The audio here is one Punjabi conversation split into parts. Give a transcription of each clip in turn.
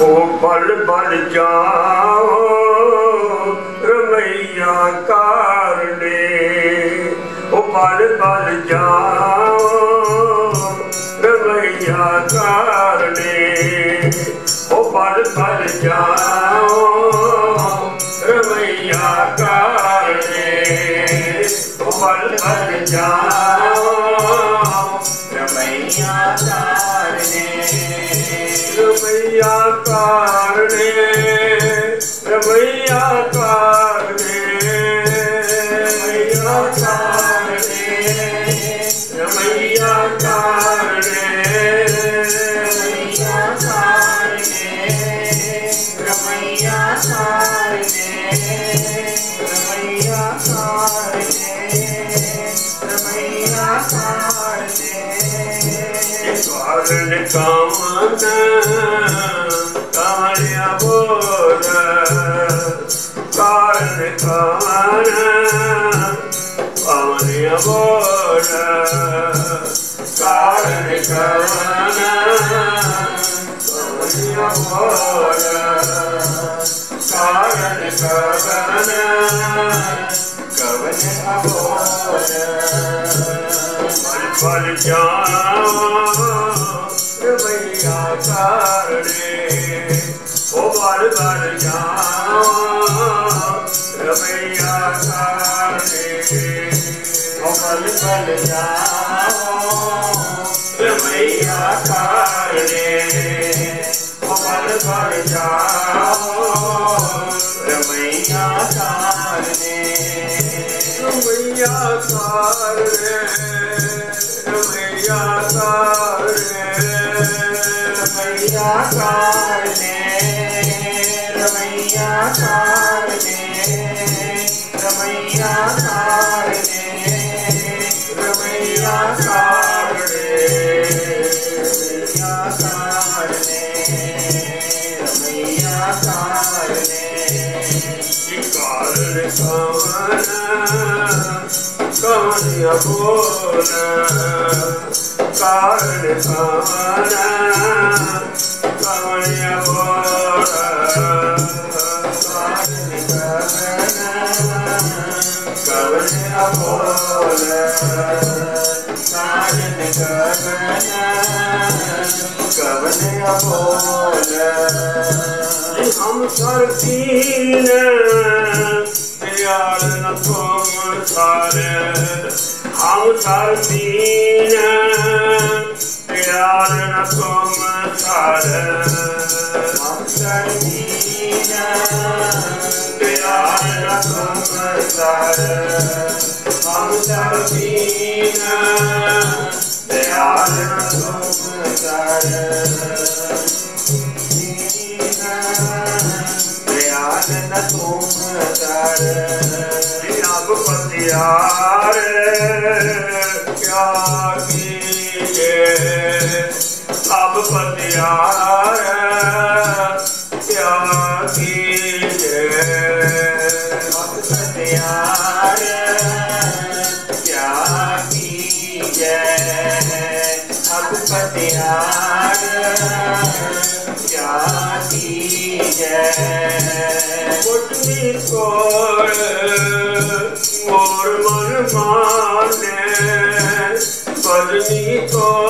ਉਹ ਬਲ ਬਲ ਜਾਓ, ਰਮਈਆ ਕਾਰਨੇ ਉਹ ਬਲ ਬਲ ਜਾਓ, ਰਮਈਆ ਕਾਰਨੇ ਉਹ ਬਲ ਬਲ ਕਾਮਨ ਕਾਮਿਆ ਬੋਲ ਕਾਰਨ ਕਾਮਨ ਕਾਮਿਆ ਬੋਲ ਕਾਰਨ ਕਾਮਨ ਕਾਮਿਆ ਬੋਲ ਕਾਰਨ ਕਾਮਨ ਕਵਨ ਅਬੋਲ ਪਲ ਪਲ ਜਾਵਾਂ ਰਮਈਆ ਕਾਰਣੇ ਉਹ ਪਲ ਪਲ ਜਾਵਾਂ ਰਮਈਆ ਕਾਰਣੇ ਉਹ ਬਲ ਬਲ ਜਾਓ ਰਮਈਆ ਕਾਰਣੇ ਉਹ ਪਲ ਪਲ ਜਾਵਾਂ ਰਮਈਆ ਰਮਈਆ ਤਾਰਨੇ ਰਮਈਆ ਕਾਰਣੇ ਰਮਈਆ ਹਮ ਸਰਦੀਨ ਪਿਆਰ ਨ ਤੁਮ ਸਾਰੇ ਹਮ ਸਰਦੀਨ ਪਿਆਰ ਨ ਤੁਮ ਸਾਰੇ ਹਮ ਸਰਦੀਨ ਅਬ ਪਤਿਆਰ ਕਿਆ ਕੀਏ ਅਬ ਪਤਿਆਰ ਕਿਆ ਕੀਏ ਕੁਟਨੀ ਕੋਲ ਮੋਰ ਮਨ ਮਾਨੇ ਬਦਨੀ ਕੋਲ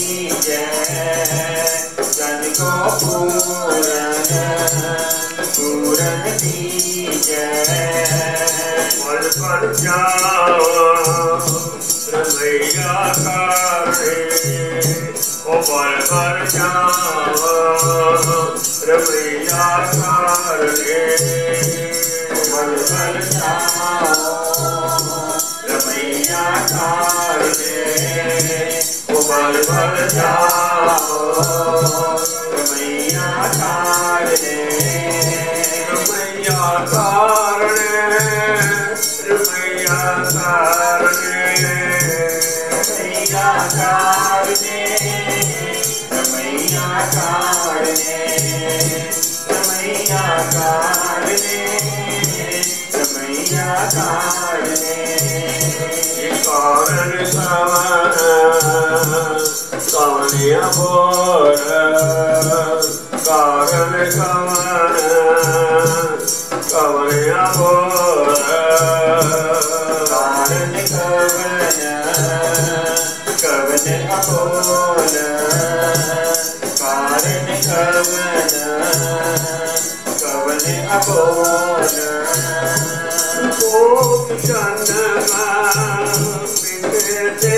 ਜਾਵਾ ਰਮਈਆ ਕਰੇ ਉਹ ਬਲ ਕਰ ਜਾਵਾ ਰਮਈਆ ਕਰੇ ਬਲ ਕਰ ਜਾਵਾ ਰਮਈਆ ਕਰੇ ਉਹ ਬਲ ਕਰ ਜਾਵਾ ਕਵਨਿਆ ਬੋਰ ਕਾਰਨ ਕਵਨ ਕਵਨਿਆ ਬੋਰ ਕਾਰਨ ਕਵਨ ਕਵਨ ਅਬੋਲ ਕਾਰਨ ਕਵਨ ਕਵਨ ਅਬੋਲ ਕੋਪ ਜਨਮ ਬਿੰਦੇ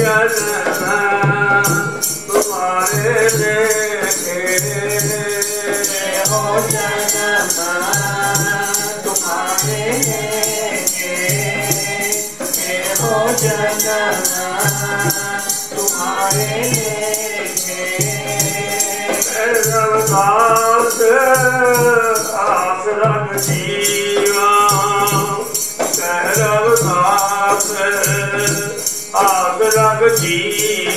ਚਰਨਾ ਤੁਮਾਰੇ ਲੇਖੇ ਹੋ ਜਨਮਾ ਤੁਮਾਰੇ ਲੇਖੇ ਹੋ ਜਨਮਾ ਤੁਮਾਰੇ ਲੇਖੇ ਰਵਦਾਸ good.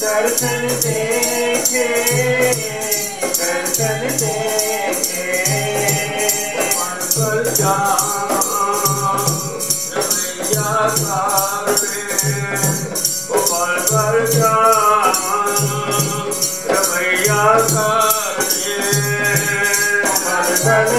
ਦਰਸ਼ਨ ਦੇਖੇ ਦਰਸ਼ਨ ਦੇਖੇ ਮਨ ਸਲ ਜਾ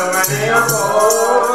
Hare Om.